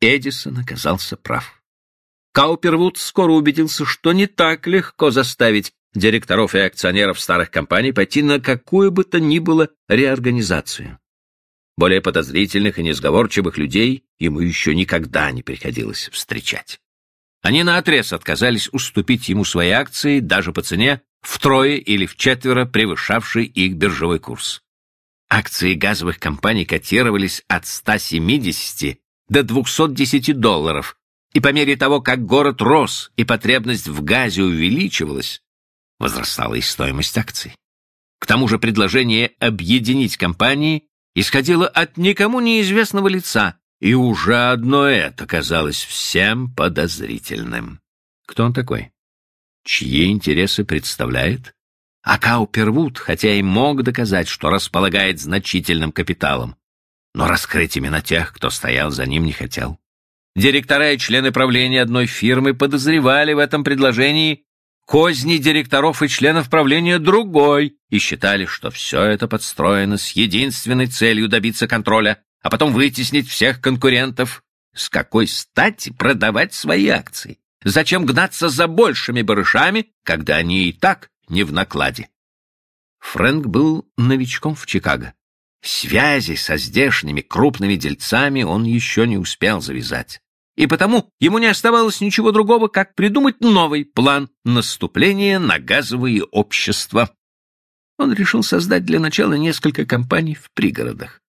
Эдисон оказался прав. Каупервуд скоро убедился, что не так легко заставить директоров и акционеров старых компаний пойти на какую бы то ни было реорганизацию. Более подозрительных и несговорчивых людей ему еще никогда не приходилось встречать. Они наотрез отказались уступить ему свои акции даже по цене втрое или вчетверо превышавшей их биржевой курс. Акции газовых компаний котировались от 170 до 210 долларов, и по мере того, как город рос и потребность в газе увеличивалась, возрастала и стоимость акций. К тому же предложение объединить компании исходило от никому неизвестного лица, и уже одно это казалось всем подозрительным. Кто он такой? Чьи интересы представляет? А Каупервуд, хотя и мог доказать, что располагает значительным капиталом, но раскрыть именно тех, кто стоял за ним, не хотел. Директора и члены правления одной фирмы подозревали в этом предложении козни директоров и членов правления другой и считали, что все это подстроено с единственной целью добиться контроля, а потом вытеснить всех конкурентов. С какой стати продавать свои акции? Зачем гнаться за большими барышами, когда они и так не в накладе? Фрэнк был новичком в Чикаго. Связи со здешними крупными дельцами он еще не успел завязать и потому ему не оставалось ничего другого, как придумать новый план наступления на газовые общества. Он решил создать для начала несколько компаний в пригородах.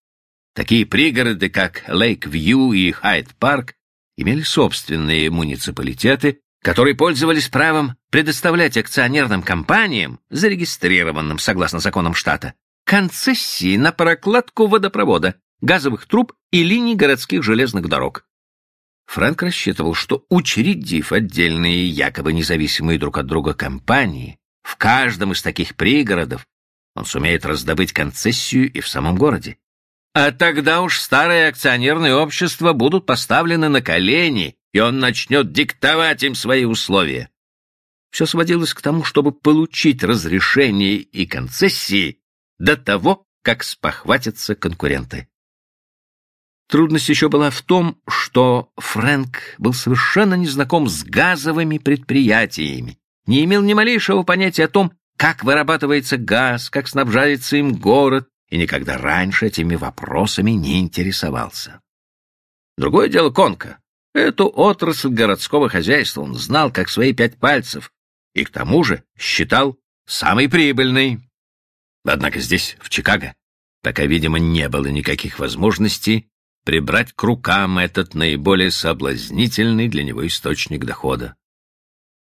Такие пригороды, как Лейк-Вью и Хайд-Парк, имели собственные муниципалитеты, которые пользовались правом предоставлять акционерным компаниям, зарегистрированным согласно законам штата, концессии на прокладку водопровода, газовых труб и линий городских железных дорог. Фрэнк рассчитывал, что учредив отдельные, якобы независимые друг от друга компании, в каждом из таких пригородов он сумеет раздобыть концессию и в самом городе. А тогда уж старые акционерные общества будут поставлены на колени, и он начнет диктовать им свои условия. Все сводилось к тому, чтобы получить разрешение и концессии до того, как спохватятся конкуренты. Трудность еще была в том, что Фрэнк был совершенно не знаком с газовыми предприятиями, не имел ни малейшего понятия о том, как вырабатывается газ, как снабжается им город, и никогда раньше этими вопросами не интересовался. Другое дело Конка. Эту отрасль городского хозяйства он знал как свои пять пальцев и к тому же считал самой прибыльной. Однако здесь, в Чикаго, пока, видимо, не было никаких возможностей прибрать к рукам этот наиболее соблазнительный для него источник дохода.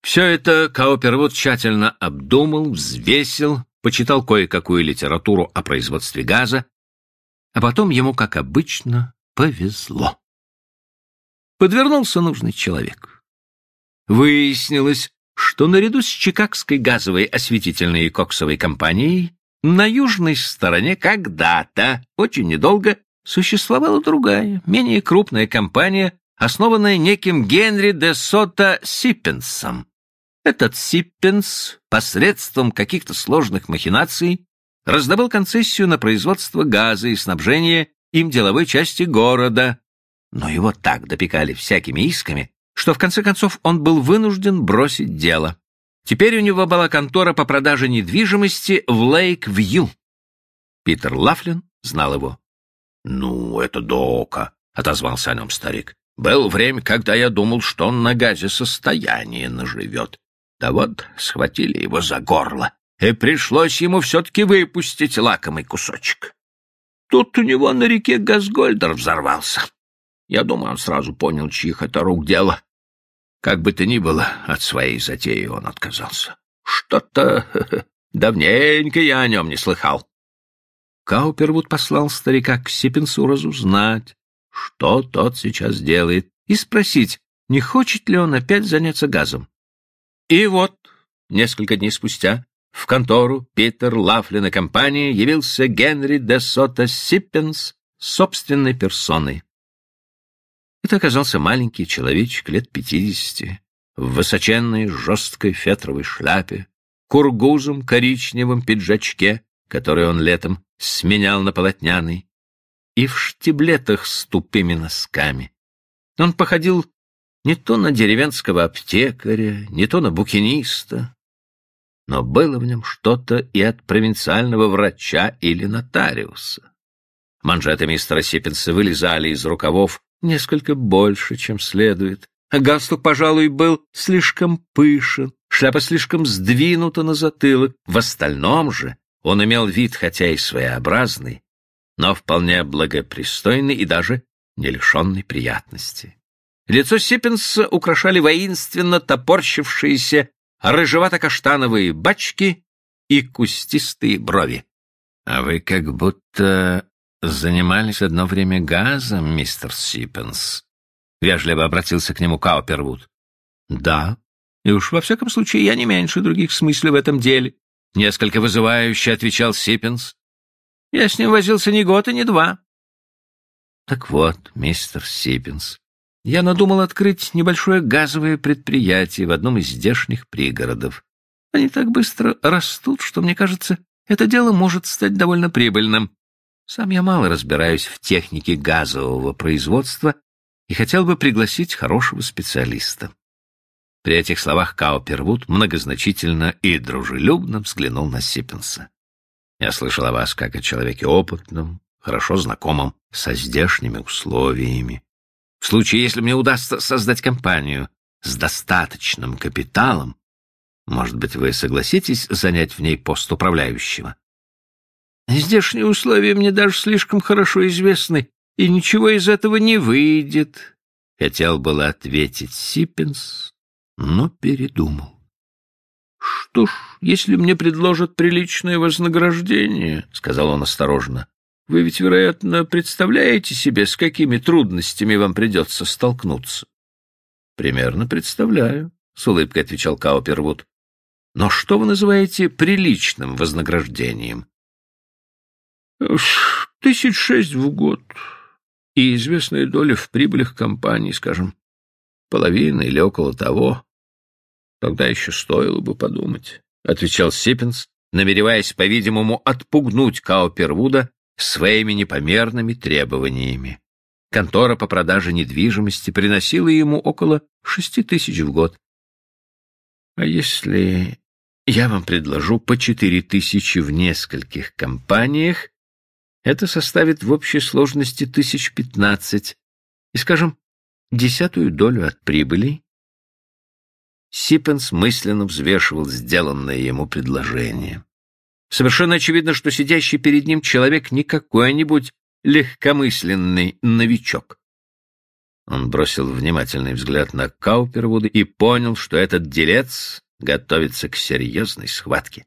Все это Каупервуд тщательно обдумал, взвесил, почитал кое-какую литературу о производстве газа, а потом ему, как обычно, повезло. Подвернулся нужный человек. Выяснилось, что наряду с Чикагской газовой осветительной и коксовой компанией на южной стороне когда-то, очень недолго, существовала другая, менее крупная компания, основанная неким Генри де Сота Сиппенсом. Этот Сиппенс посредством каких-то сложных махинаций раздобыл концессию на производство газа и снабжение им деловой части города, но его так допекали всякими исками, что в конце концов он был вынужден бросить дело. Теперь у него была контора по продаже недвижимости в Лейк-Вью. Питер Лафлин знал его. «Ну, это Дока», — отозвался о нем старик. «Было время, когда я думал, что он на газе состояние наживет. Да вот схватили его за горло, и пришлось ему все-таки выпустить лакомый кусочек. Тут у него на реке Газгольдер взорвался. Я думаю, он сразу понял, чьих это рук дело. Как бы то ни было, от своей затеи он отказался. Что-то давненько я о нем не слыхал. Каупервуд послал старика к Сиппенсу разузнать, что тот сейчас делает, и спросить, не хочет ли он опять заняться газом. И вот, несколько дней спустя, в контору Питер Лафлин компании явился Генри де Сота Сиппенс собственной персоной. Это оказался маленький человечек лет пятидесяти, в высоченной жесткой фетровой шляпе, кургузом коричневом пиджачке, который он летом сменял на полотняный, и в штиблетах с тупыми носками. Он походил не то на деревенского аптекаря, не то на букиниста, но было в нем что-то и от провинциального врача или нотариуса. Манжеты мистера Сиппенса вылезали из рукавов несколько больше, чем следует. Галстук, пожалуй, был слишком пышен, шляпа слишком сдвинута на затылок. В остальном же он имел вид, хотя и своеобразный, но вполне благопристойный и даже не лишенный приятности. Лицо Сиппенса украшали воинственно топорщившиеся рыжевато-каштановые бачки и кустистые брови. — А вы как будто занимались одно время газом, мистер Сиппенс? — вежливо обратился к нему Каупервуд. — Да. И уж во всяком случае я не меньше других смыслей в этом деле. Несколько вызывающе отвечал Сиппенс. Я с ним возился ни год и ни два. Так вот, мистер Сиппенс, я надумал открыть небольшое газовое предприятие в одном из здешних пригородов. Они так быстро растут, что, мне кажется, это дело может стать довольно прибыльным. Сам я мало разбираюсь в технике газового производства и хотел бы пригласить хорошего специалиста. При этих словах Каупервуд многозначительно и дружелюбно взглянул на Сиппенса. «Я слышал о вас как о человеке опытном, хорошо знакомом со здешними условиями. В случае, если мне удастся создать компанию с достаточным капиталом, может быть, вы согласитесь занять в ней пост управляющего?» «Здешние условия мне даже слишком хорошо известны, и ничего из этого не выйдет», — хотел было ответить Сиппенс, но передумал. «Что ж, если мне предложат приличное вознаграждение», — сказал он осторожно, — «вы ведь, вероятно, представляете себе, с какими трудностями вам придется столкнуться?» «Примерно представляю», — с улыбкой отвечал Каупервуд. «Но что вы называете приличным вознаграждением?» «Тысяч шесть в год и известная доля в прибылях компании, скажем, половина или около того. Тогда еще стоило бы подумать, — отвечал Сиппенс, намереваясь, по-видимому, отпугнуть Каупервуда своими непомерными требованиями. Контора по продаже недвижимости приносила ему около шести тысяч в год. А если я вам предложу по четыре тысячи в нескольких компаниях, это составит в общей сложности тысяч пятнадцать, и, скажем, десятую долю от прибыли, Сиппенс мысленно взвешивал сделанное ему предложение. Совершенно очевидно, что сидящий перед ним человек не какой-нибудь легкомысленный новичок. Он бросил внимательный взгляд на Каупервуда и понял, что этот делец готовится к серьезной схватке.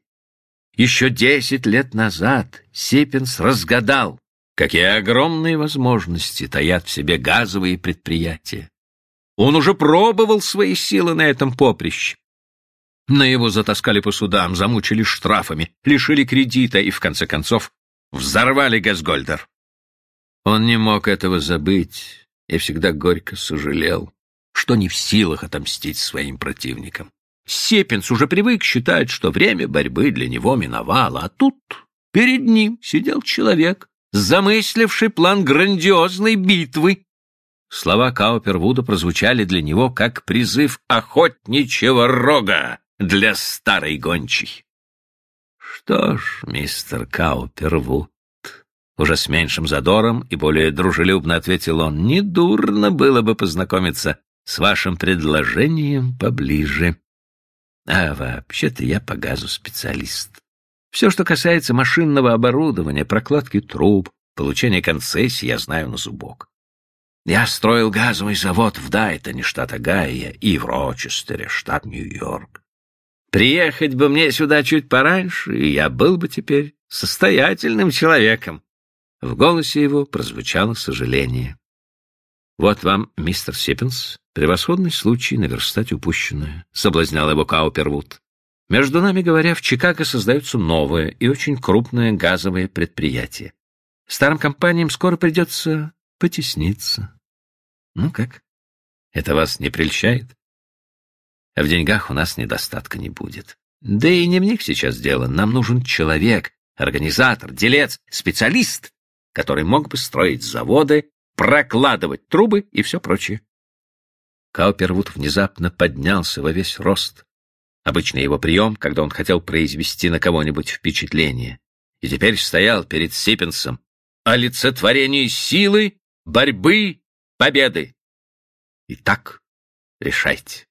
Еще десять лет назад Сиппенс разгадал, какие огромные возможности таят в себе газовые предприятия. Он уже пробовал свои силы на этом поприще. На его затаскали по судам, замучили штрафами, лишили кредита и, в конце концов, взорвали Газгольдер. Он не мог этого забыть и всегда горько сожалел, что не в силах отомстить своим противникам. Сепинс уже привык считать, что время борьбы для него миновало, а тут перед ним сидел человек, замысливший план грандиозной битвы, Слова Каупервуда прозвучали для него как призыв охотничьего рога для старой гончей. Что ж, мистер Каупервуд, уже с меньшим задором и более дружелюбно ответил он, недурно было бы познакомиться с вашим предложением поближе. А вообще-то я по газу специалист. Все, что касается машинного оборудования, прокладки труб, получения концессий, я знаю на зубок. Я строил газовый завод в Дайтоне, штат Огайо, и в Рочестере, штат Нью-Йорк. Приехать бы мне сюда чуть пораньше, и я был бы теперь состоятельным человеком. В голосе его прозвучало сожаление. «Вот вам, мистер Сиппенс, превосходный случай наверстать упущенное», — соблазнял его Каупервуд. «Между нами говоря, в Чикаго создается новое и очень крупное газовое предприятие. Старым компаниям скоро придется потесниться. Ну как? Это вас не прельщает? А в деньгах у нас недостатка не будет. Да и не в них сейчас дело. Нам нужен человек, организатор, делец, специалист, который мог бы строить заводы, прокладывать трубы и все прочее. Каупервуд внезапно поднялся во весь рост. Обычный его прием, когда он хотел произвести на кого-нибудь впечатление. И теперь стоял перед Сиппенсом олицетворение силы, борьбы, победы. Итак, решайте.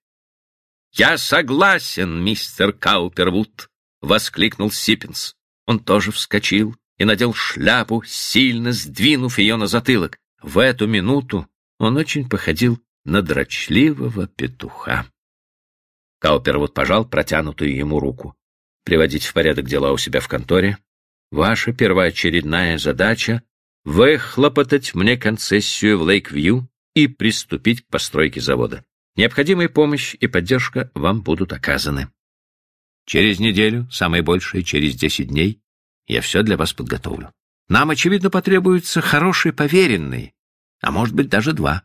«Я согласен, мистер Каупервуд!» — воскликнул Сиппенс. Он тоже вскочил и надел шляпу, сильно сдвинув ее на затылок. В эту минуту он очень походил на дрочливого петуха. Каупервуд пожал протянутую ему руку. «Приводить в порядок дела у себя в конторе. Ваша первоочередная задача — выхлопотать мне концессию в Лейк-Вью и приступить к постройке завода. Необходимая помощь и поддержка вам будут оказаны. Через неделю, самое большее через десять дней, я все для вас подготовлю. Нам, очевидно, потребуется хороший поверенный, а может быть даже два.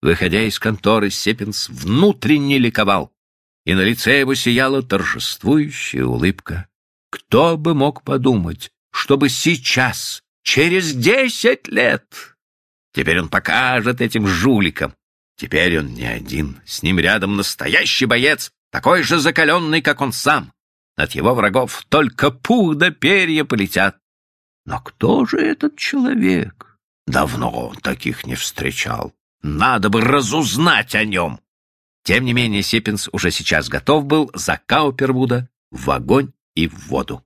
Выходя из конторы, Сеппинс внутренне ликовал, и на лице его сияла торжествующая улыбка. Кто бы мог подумать, чтобы сейчас, через десять лет, теперь он покажет этим жуликам, Теперь он не один, с ним рядом настоящий боец, такой же закаленный, как он сам. От его врагов только пух да перья полетят. Но кто же этот человек? Давно он таких не встречал. Надо бы разузнать о нем. Тем не менее, Сиппинс уже сейчас готов был за Каупервуда в огонь и в воду.